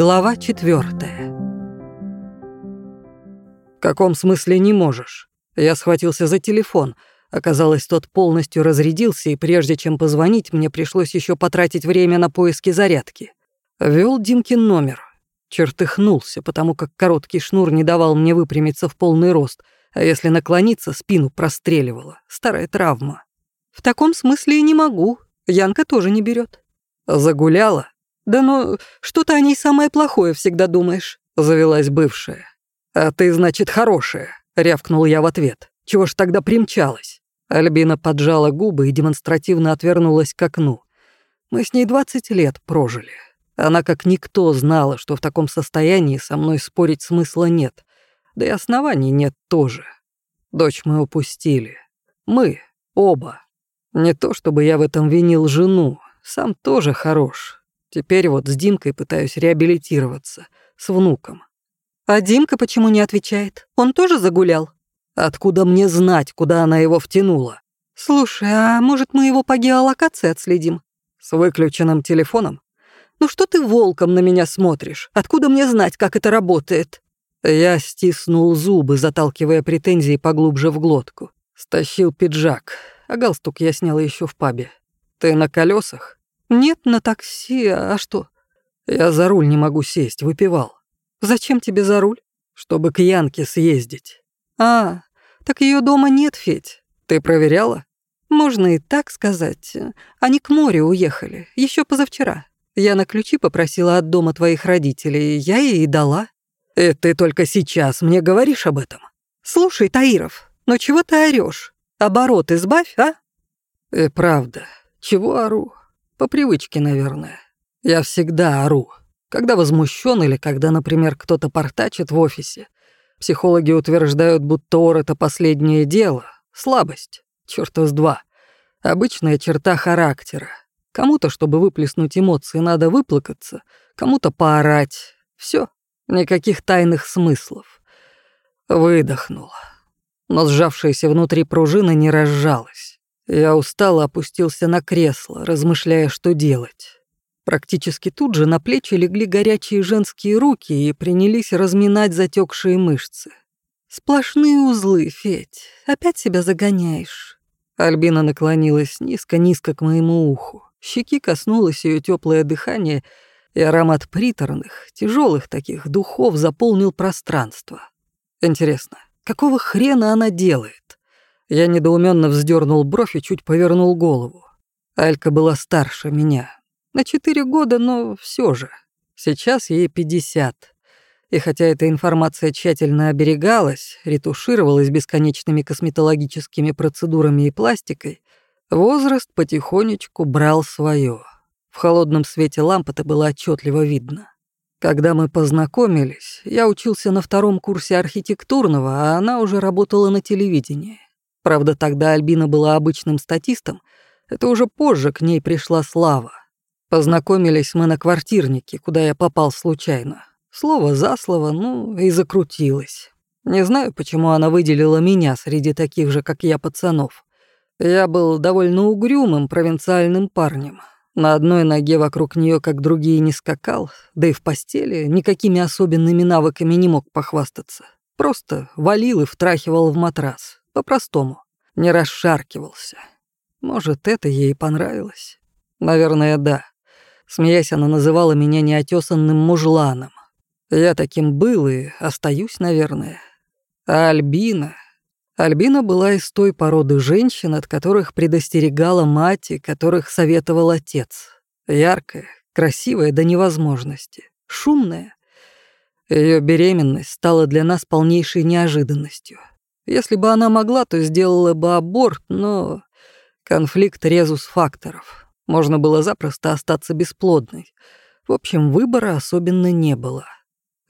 Глава четвертая. «В каком смысле не можешь?» Я схватился за телефон. Оказалось, тот полностью разрядился, и прежде чем позвонить, мне пришлось еще потратить время на поиски зарядки. Вел Димкин номер. Чертыхнулся, потому как короткий шнур не давал мне выпрямиться в полный рост, а если наклониться, спину простреливало. Старая травма. «В таком смысле и не могу. Янка тоже не берет. «Загуляла?» «Да ну, что ты о ней самое плохое всегда думаешь», — завелась бывшая. «А ты, значит, хорошая», — рявкнул я в ответ. «Чего ж тогда примчалась?» Альбина поджала губы и демонстративно отвернулась к окну. Мы с ней 20 лет прожили. Она как никто знала, что в таком состоянии со мной спорить смысла нет. Да и оснований нет тоже. Дочь мы упустили. Мы, оба. Не то чтобы я в этом винил жену, сам тоже хорош. Теперь вот с Димкой пытаюсь реабилитироваться, с внуком. А Димка почему не отвечает? Он тоже загулял? Откуда мне знать, куда она его втянула? Слушай, а может мы его по геолокации отследим? С выключенным телефоном? Ну что ты волком на меня смотришь? Откуда мне знать, как это работает? Я стиснул зубы, заталкивая претензии поглубже в глотку. Стащил пиджак, а галстук я снял еще в пабе. Ты на колесах? «Нет, на такси, а что?» «Я за руль не могу сесть, выпивал». «Зачем тебе за руль?» «Чтобы к Янке съездить». «А, так ее дома нет, Федь». «Ты проверяла?» «Можно и так сказать. Они к морю уехали, еще позавчера. Я на ключи попросила от дома твоих родителей, я ей и дала». «И ты только сейчас мне говоришь об этом?» «Слушай, Таиров, ну чего ты орешь? Оборот избавь, а?» «И правда, чего ору? По привычке, наверное. Я всегда ору. Когда возмущен или когда, например, кто-то портачит в офисе. Психологи утверждают, будто ор — это последнее дело. Слабость. Чёрта с два. Обычная черта характера. Кому-то, чтобы выплеснуть эмоции, надо выплакаться, кому-то поорать. Все, никаких тайных смыслов. Выдохнул. Но сжавшаяся внутри пружина не разжалась. Я устало опустился на кресло, размышляя, что делать. Практически тут же на плечи легли горячие женские руки и принялись разминать затекшие мышцы. «Сплошные узлы, Федь, опять себя загоняешь». Альбина наклонилась низко-низко к моему уху. Щеки коснулось ее теплое дыхание, и аромат приторных, тяжелых таких духов заполнил пространство. Интересно, какого хрена она делает? Я недоуменно вздернул бровь и чуть повернул голову. Алька была старше меня. На четыре года, но все же. Сейчас ей пятьдесят. И хотя эта информация тщательно оберегалась, ретушировалась бесконечными косметологическими процедурами и пластикой, возраст потихонечку брал свое. В холодном свете ламп это было отчетливо видно. Когда мы познакомились, я учился на втором курсе архитектурного, а она уже работала на телевидении. Правда, тогда Альбина была обычным статистом. Это уже позже к ней пришла слава. Познакомились мы на квартирнике, куда я попал случайно. Слово за слово, ну и закрутилось. Не знаю, почему она выделила меня среди таких же, как я, пацанов. Я был довольно угрюмым провинциальным парнем. На одной ноге вокруг нее, как другие, не скакал, да и в постели никакими особенными навыками не мог похвастаться. Просто валил и втрахивал в матрас. По-простому. Не расшаркивался. Может, это ей понравилось? Наверное, да. Смеясь, она называла меня неотесанным мужланом. Я таким был и остаюсь, наверное. А Альбина... Альбина была из той породы женщин, от которых предостерегала мать и которых советовал отец. Яркая, красивая до невозможности, шумная. Ее беременность стала для нас полнейшей неожиданностью. Если бы она могла, то сделала бы аборт, но конфликт резус факторов. Можно было запросто остаться бесплодной. В общем, выбора особенно не было.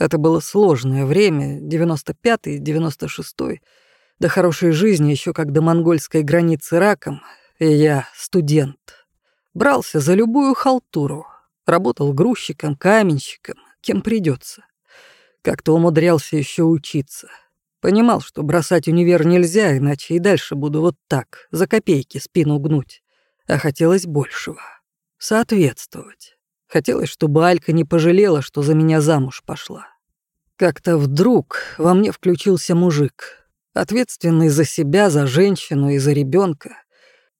Это было сложное время, 95-й, 96-й, до хорошей жизни еще как до монгольской границы раком, и я студент. Брался за любую халтуру, работал грузчиком, каменщиком, кем придется. Как-то умудрялся еще учиться — Понимал, что бросать универ нельзя, иначе и дальше буду вот так, за копейки спину гнуть. А хотелось большего. Соответствовать. Хотелось, чтобы Алька не пожалела, что за меня замуж пошла. Как-то вдруг во мне включился мужик, ответственный за себя, за женщину и за ребенка.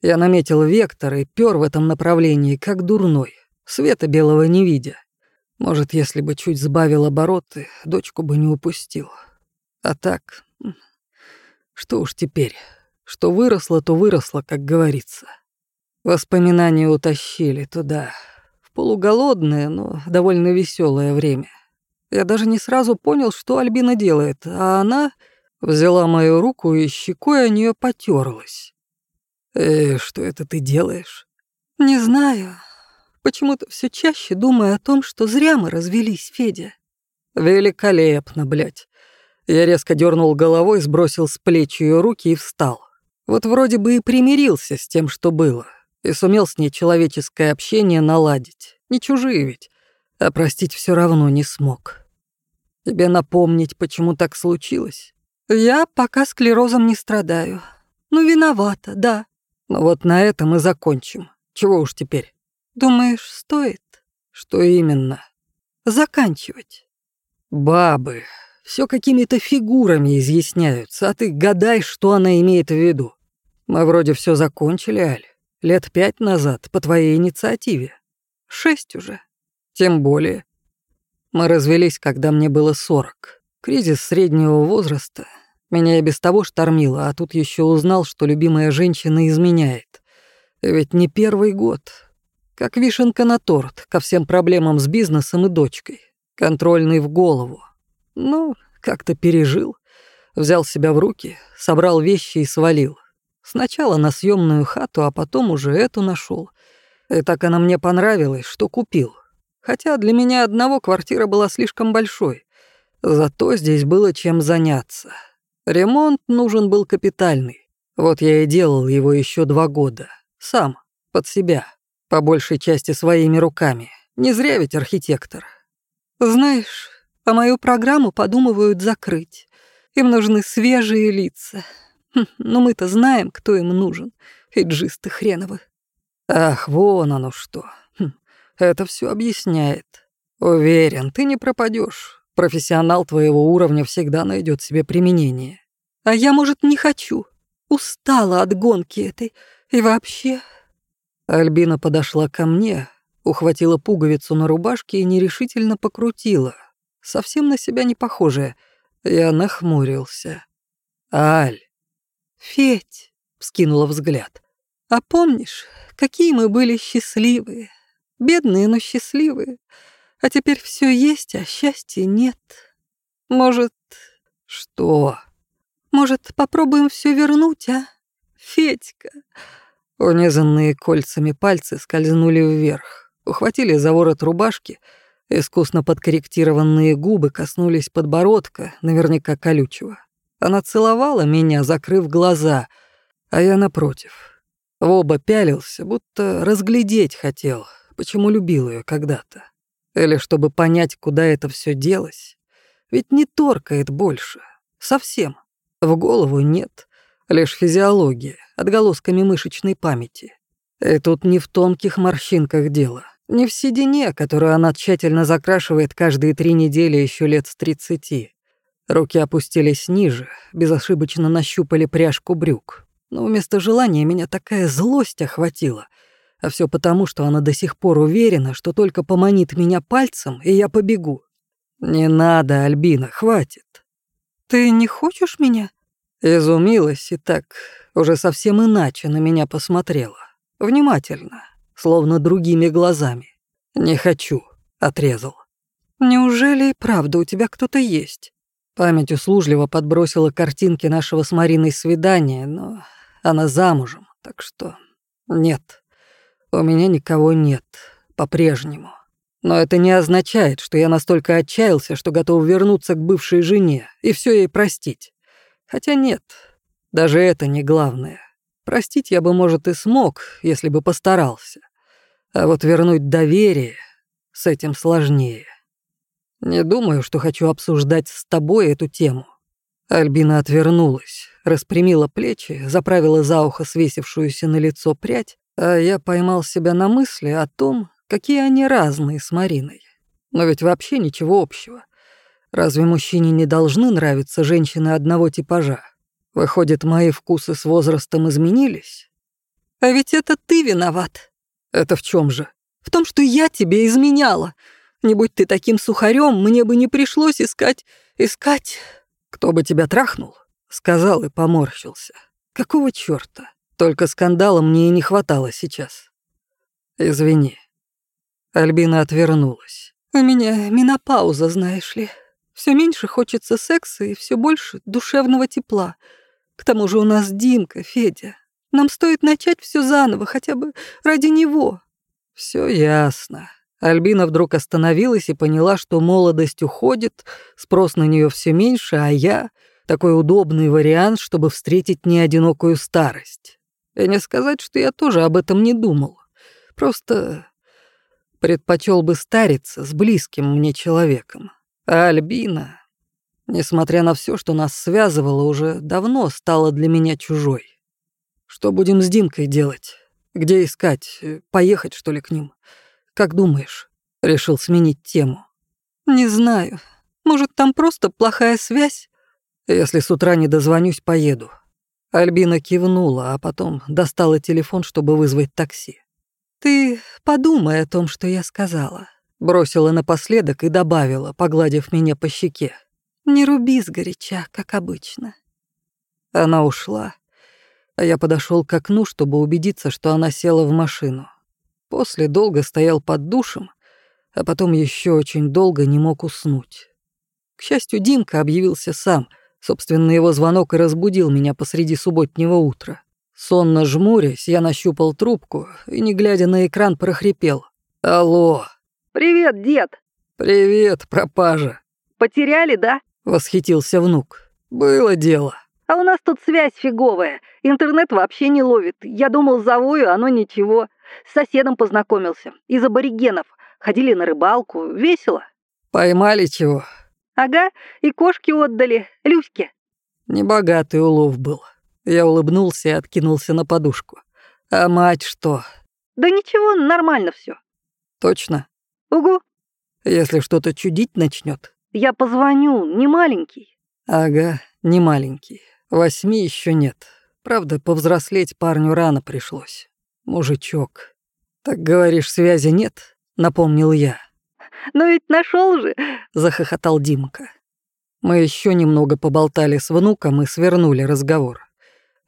Я наметил вектор и пёр в этом направлении, как дурной, света белого не видя. Может, если бы чуть сбавил обороты, дочку бы не упустил. А так, что уж теперь, что выросло, то выросло, как говорится. Воспоминания утащили туда, в полуголодное, но довольно веселое время. Я даже не сразу понял, что Альбина делает, а она взяла мою руку и щекой о нее потерлась. «Э, что это ты делаешь?» «Не знаю. Почему-то все чаще думаю о том, что зря мы развелись, Федя». «Великолепно, блядь». Я резко дернул головой, сбросил с плеч ее руки и встал. Вот вроде бы и примирился с тем, что было, и сумел с ней человеческое общение наладить. Не чужие ведь а простить все равно не смог. Тебе напомнить, почему так случилось? Я пока склерозом не страдаю. Ну, виновата, да. Ну вот на этом и закончим. Чего уж теперь? Думаешь, стоит? Что именно? Заканчивать. Бабы, все какими-то фигурами изъясняются, а ты гадай, что она имеет в виду. Мы вроде все закончили, Аль. Лет пять назад, по твоей инициативе. Шесть уже. Тем более. Мы развелись, когда мне было 40. Кризис среднего возраста. Меня и без того штормило, а тут еще узнал, что любимая женщина изменяет. Ведь не первый год. Как вишенка на торт ко всем проблемам с бизнесом и дочкой. Контрольный в голову. Ну, как-то пережил. Взял себя в руки, собрал вещи и свалил. Сначала на съемную хату, а потом уже эту нашел. И так она мне понравилась, что купил. Хотя для меня одного квартира была слишком большой. Зато здесь было чем заняться. Ремонт нужен был капитальный. Вот я и делал его еще два года. Сам, под себя. По большей части своими руками. Не зря ведь архитектор. Знаешь, а мою программу подумывают закрыть. Им нужны свежие лица. Хм, но мы-то знаем, кто им нужен. Эджисты хреновы. Ах, вон оно что. Это все объясняет. Уверен, ты не пропадешь. Профессионал твоего уровня всегда найдет себе применение. А я, может, не хочу. Устала от гонки этой. И вообще... Альбина подошла ко мне, ухватила пуговицу на рубашке и нерешительно покрутила. Совсем на себя не похожая. Я нахмурился. «Аль!» «Федь!» — вскинула взгляд. «А помнишь, какие мы были счастливые? Бедные, но счастливые. А теперь все есть, а счастья нет. Может... Что? Может, попробуем все вернуть, а? Федька. Унизанные кольцами пальцы скользнули вверх, ухватили за ворот рубашки, искусно подкорректированные губы коснулись подбородка, наверняка колючего. Она целовала меня, закрыв глаза, а я напротив. В оба пялился, будто разглядеть хотел, почему любил ее когда-то. Или чтобы понять, куда это все делось. Ведь не торкает больше. Совсем. В голову нет. Лишь физиология, отголосками мышечной памяти. И тут не в тонких морщинках дело. Не в седине, которую она тщательно закрашивает каждые три недели еще лет с тридцати. Руки опустились ниже, безошибочно нащупали пряжку брюк. Но вместо желания меня такая злость охватила — а все потому, что она до сих пор уверена, что только поманит меня пальцем, и я побегу. Не надо, Альбина, хватит. Ты не хочешь меня? Изумилась и так уже совсем иначе на меня посмотрела. Внимательно, словно другими глазами. Не хочу, отрезал. Неужели и правда у тебя кто-то есть? Память услужливо подбросила картинки нашего с Мариной свидания, но она замужем, так что нет. У меня никого нет, по-прежнему. Но это не означает, что я настолько отчаялся, что готов вернуться к бывшей жене и все ей простить. Хотя нет, даже это не главное. Простить я бы, может, и смог, если бы постарался. А вот вернуть доверие с этим сложнее. Не думаю, что хочу обсуждать с тобой эту тему. Альбина отвернулась, распрямила плечи, заправила за ухо свесившуюся на лицо прядь а я поймал себя на мысли о том, какие они разные с Мариной. Но ведь вообще ничего общего. Разве мужчине не должны нравиться женщины одного типажа? Выходит, мои вкусы с возрастом изменились? А ведь это ты виноват. Это в чем же? В том, что я тебе изменяла. Не будь ты таким сухарем, мне бы не пришлось искать... искать... Кто бы тебя трахнул? Сказал и поморщился. Какого чёрта? Только скандала мне и не хватало сейчас. Извини. Альбина отвернулась. У меня менопауза, знаешь ли. Все меньше хочется секса и все больше душевного тепла. К тому же у нас Димка, Федя. Нам стоит начать все заново, хотя бы ради него. Все ясно. Альбина вдруг остановилась и поняла, что молодость уходит, спрос на нее все меньше, а я — такой удобный вариант, чтобы встретить неодинокую старость. И не сказать, что я тоже об этом не думал. Просто предпочел бы стариться с близким мне человеком. А Альбина, несмотря на все, что нас связывало, уже давно стала для меня чужой. Что будем с Димкой делать? Где искать? Поехать, что ли, к ним? Как думаешь? Решил сменить тему. Не знаю. Может, там просто плохая связь? Если с утра не дозвонюсь, поеду. Альбина кивнула, а потом достала телефон, чтобы вызвать такси. Ты подумай о том, что я сказала. Бросила напоследок и добавила, погладив меня по щеке. «Не руби сгоряча, как обычно». Она ушла, а я подошел к окну, чтобы убедиться, что она села в машину. После долго стоял под душем, а потом еще очень долго не мог уснуть. К счастью, Димка объявился сам. Собственно, его звонок и разбудил меня посреди субботнего утра. Сонно жмурясь, я нащупал трубку и, не глядя на экран, прохрипел. «Алло!» «Привет, дед!» «Привет, пропажа!» «Потеряли, да?» — восхитился внук. «Было дело». «А у нас тут связь фиговая. Интернет вообще не ловит. Я думал, завою, оно ничего. С соседом познакомился. Из аборигенов. Ходили на рыбалку. Весело». «Поймали чего?» «Ага, и кошки отдали. Люське». Небогатый улов был. Я улыбнулся и откинулся на подушку. «А мать что?» «Да ничего, нормально все. «Точно?» Угу. Если что-то чудить начнет. Я позвоню, не маленький. Ага, не маленький. Восьми еще нет. Правда, повзрослеть парню рано пришлось. Мужичок. Так говоришь, связи нет? Напомнил я. Но ведь нашел же, захохотал Димка. Мы еще немного поболтали с внуком и свернули разговор.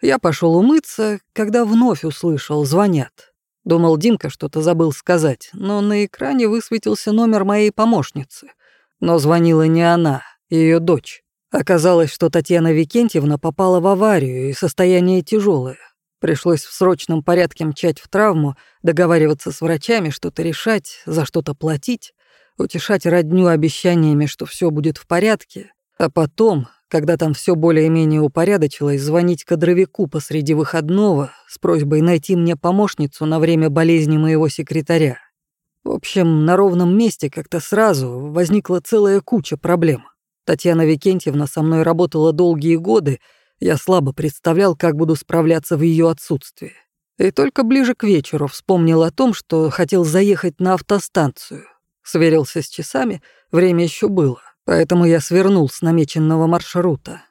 Я пошел умыться, когда вновь услышал, звонят. Думал, Димка что-то забыл сказать, но на экране высветился номер моей помощницы. Но звонила не она, ее дочь. Оказалось, что Татьяна Викентьевна попала в аварию, и состояние тяжелое. Пришлось в срочном порядке мчать в травму, договариваться с врачами, что-то решать, за что-то платить, утешать родню обещаниями, что все будет в порядке, а потом когда там все более-менее упорядочилось, звонить кадровику посреди выходного с просьбой найти мне помощницу на время болезни моего секретаря. В общем, на ровном месте как-то сразу возникла целая куча проблем. Татьяна Викентьевна со мной работала долгие годы, я слабо представлял, как буду справляться в ее отсутствии. И только ближе к вечеру вспомнил о том, что хотел заехать на автостанцию. Сверился с часами, время еще было. Поэтому я свернул с намеченного маршрута.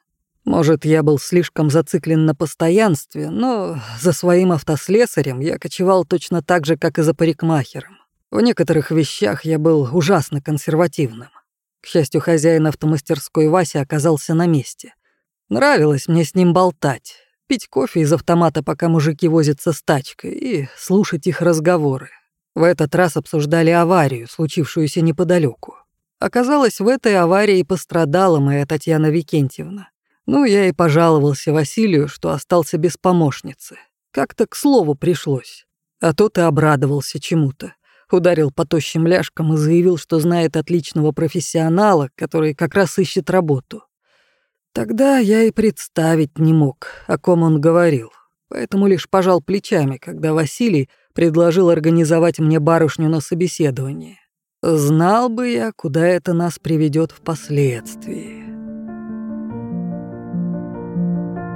Может, я был слишком зациклен на постоянстве, но за своим автослесарем я кочевал точно так же, как и за парикмахером. В некоторых вещах я был ужасно консервативным. К счастью, хозяин автомастерской Вася оказался на месте. Нравилось мне с ним болтать, пить кофе из автомата, пока мужики возятся с тачкой, и слушать их разговоры. В этот раз обсуждали аварию, случившуюся неподалеку. Оказалось, в этой аварии пострадала моя Татьяна Викентьевна. Ну, я и пожаловался Василию, что остался без помощницы. Как-то к слову пришлось. А тот и обрадовался чему-то. Ударил по тощим ляжкам и заявил, что знает отличного профессионала, который как раз ищет работу. Тогда я и представить не мог, о ком он говорил. Поэтому лишь пожал плечами, когда Василий предложил организовать мне барышню на собеседование. Знал бы я, куда это нас приведет впоследствии.